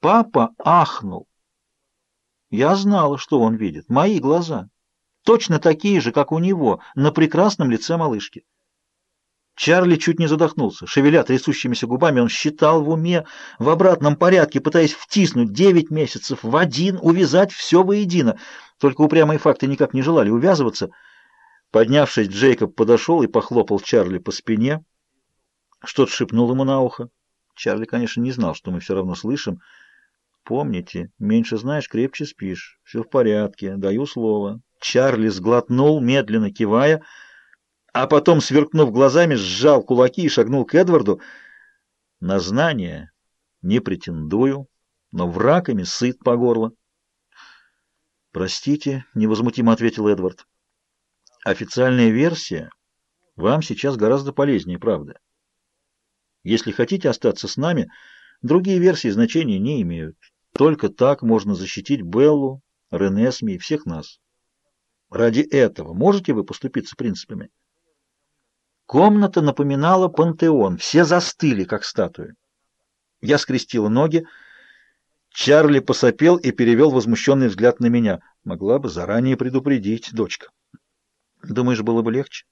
Папа ахнул. Я знала, что он видит. Мои глаза. Точно такие же, как у него, на прекрасном лице малышки. Чарли чуть не задохнулся. Шевеля трясущимися губами, он считал в уме в обратном порядке, пытаясь втиснуть девять месяцев в один, увязать все воедино. Только упрямые факты никак не желали увязываться. Поднявшись, Джейкоб подошел и похлопал Чарли по спине. Что-то шепнул ему на ухо. Чарли, конечно, не знал, что мы все равно слышим. «Помните, меньше знаешь, крепче спишь. Все в порядке, даю слово». Чарли сглотнул, медленно кивая, — а потом, сверкнув глазами, сжал кулаки и шагнул к Эдварду. На знание не претендую, но врагами сыт по горло. «Простите», — невозмутимо ответил Эдвард. «Официальная версия вам сейчас гораздо полезнее, правда. Если хотите остаться с нами, другие версии значения не имеют. Только так можно защитить Беллу, Ренесми и всех нас. Ради этого можете вы поступиться принципами?» Комната напоминала пантеон, все застыли, как статуи. Я скрестила ноги. Чарли посопел и перевел возмущенный взгляд на меня. Могла бы заранее предупредить, дочка. Думаешь, было бы легче?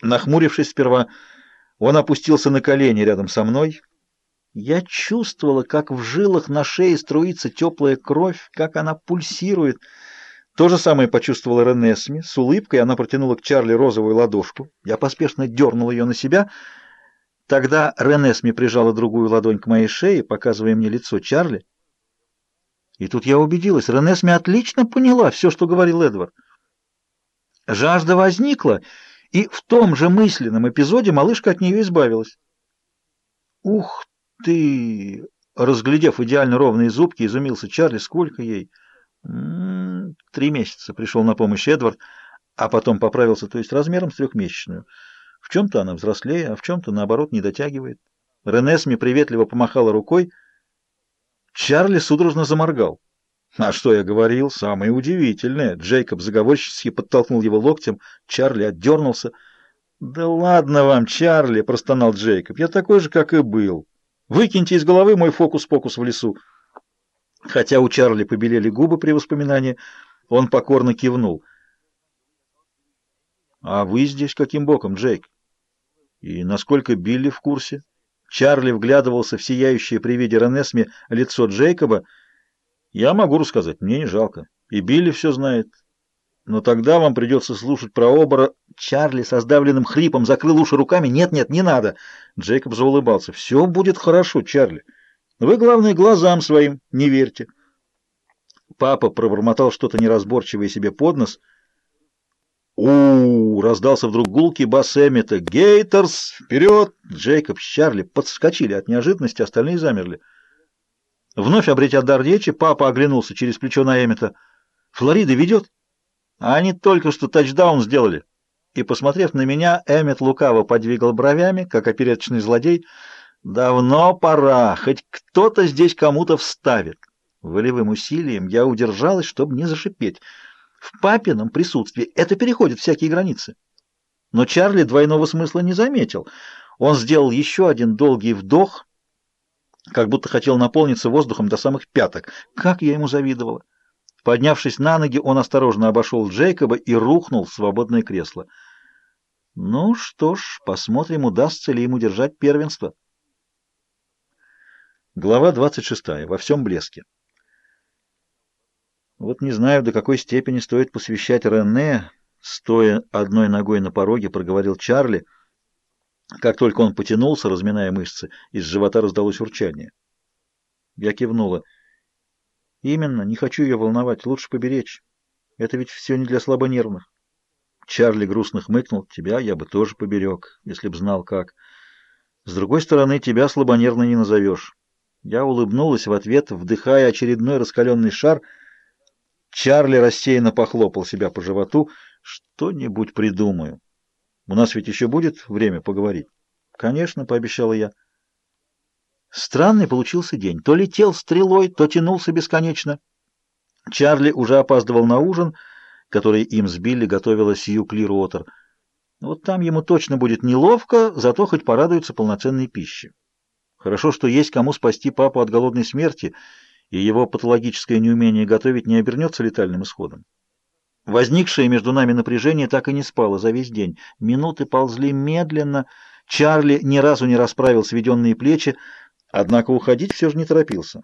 Нахмурившись сперва, он опустился на колени рядом со мной. Я чувствовала, как в жилах на шее струится теплая кровь, как она пульсирует. То же самое почувствовала Ренесми. С улыбкой она протянула к Чарли розовую ладошку. Я поспешно дернул ее на себя. Тогда Ренесми прижала другую ладонь к моей шее, показывая мне лицо Чарли. И тут я убедилась, Ренесми отлично поняла все, что говорил Эдвард. Жажда возникла, и в том же мысленном эпизоде малышка от нее избавилась. «Ух ты!» Разглядев идеально ровные зубки, изумился Чарли. «Сколько ей?» Три месяца пришел на помощь Эдвард, а потом поправился, то есть размером с трехмесячную. В чем-то она взрослее, а в чем-то, наоборот, не дотягивает. Ренесми приветливо помахала рукой. Чарли судорожно заморгал. А что я говорил? Самое удивительное. Джейкоб заговорчески подтолкнул его локтем. Чарли отдернулся. «Да ладно вам, Чарли!» — простонал Джейкоб. «Я такой же, как и был. Выкиньте из головы мой фокус-покус в лесу». Хотя у Чарли побелели губы при воспоминании, он покорно кивнул. «А вы здесь каким боком, Джейк? И насколько Билли в курсе?» Чарли вглядывался в сияющее при виде Ренесми лицо Джейкоба. «Я могу рассказать, мне не жалко. И Билли все знает. Но тогда вам придется слушать про обора...» Чарли со сдавленным хрипом закрыл уши руками. «Нет-нет, не надо!» Джейкоб заулыбался. «Все будет хорошо, Чарли». Вы, главное, глазам своим не верьте. Папа пробормотал что-то неразборчивое себе под нос. у, -у, -у раздался вдруг гулкий бас Эммета. «Гейтерс! Вперед!» Джейкоб с Чарли подскочили от неожиданности, остальные замерли. Вновь обретя дар речи, папа оглянулся через плечо на Эммета. «Флорида ведет?» А «Они только что тачдаун сделали». И, посмотрев на меня, Эммет лукаво подвигал бровями, как опереточный злодей — Давно пора, хоть кто-то здесь кому-то вставит. Волевым усилием я удержалась, чтобы не зашипеть. В папином присутствии это переходит всякие границы. Но Чарли двойного смысла не заметил. Он сделал еще один долгий вдох, как будто хотел наполниться воздухом до самых пяток. Как я ему завидовала! Поднявшись на ноги, он осторожно обошел Джейкоба и рухнул в свободное кресло. Ну что ж, посмотрим, удастся ли ему держать первенство. Глава 26. Во всем блеске. Вот не знаю, до какой степени стоит посвящать Рене, стоя одной ногой на пороге, проговорил Чарли. Как только он потянулся, разминая мышцы, из живота раздалось урчание. Я кивнула. Именно, не хочу ее волновать, лучше поберечь. Это ведь все не для слабонервных. Чарли грустно хмыкнул. Тебя я бы тоже поберег, если б знал как. С другой стороны, тебя слабонервно не назовешь. Я улыбнулась в ответ, вдыхая очередной раскаленный шар. Чарли рассеянно похлопал себя по животу. «Что-нибудь придумаю. У нас ведь еще будет время поговорить?» «Конечно», — пообещала я. Странный получился день. То летел стрелой, то тянулся бесконечно. Чарли уже опаздывал на ужин, который им сбили, готовила Сью Клируотер. Вот там ему точно будет неловко, зато хоть порадуется полноценной пище. Хорошо, что есть кому спасти папу от голодной смерти, и его патологическое неумение готовить не обернется летальным исходом. Возникшее между нами напряжение так и не спало за весь день. Минуты ползли медленно, Чарли ни разу не расправил сведенные плечи, однако уходить все же не торопился.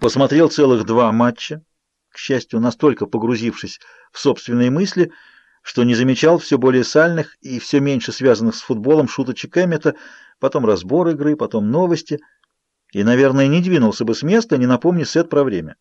Посмотрел целых два матча, к счастью, настолько погрузившись в собственные мысли, что не замечал все более сальных и все меньше связанных с футболом шуточек Эммета, потом разбор игры, потом новости, и, наверное, не двинулся бы с места, не напомни Сет про время.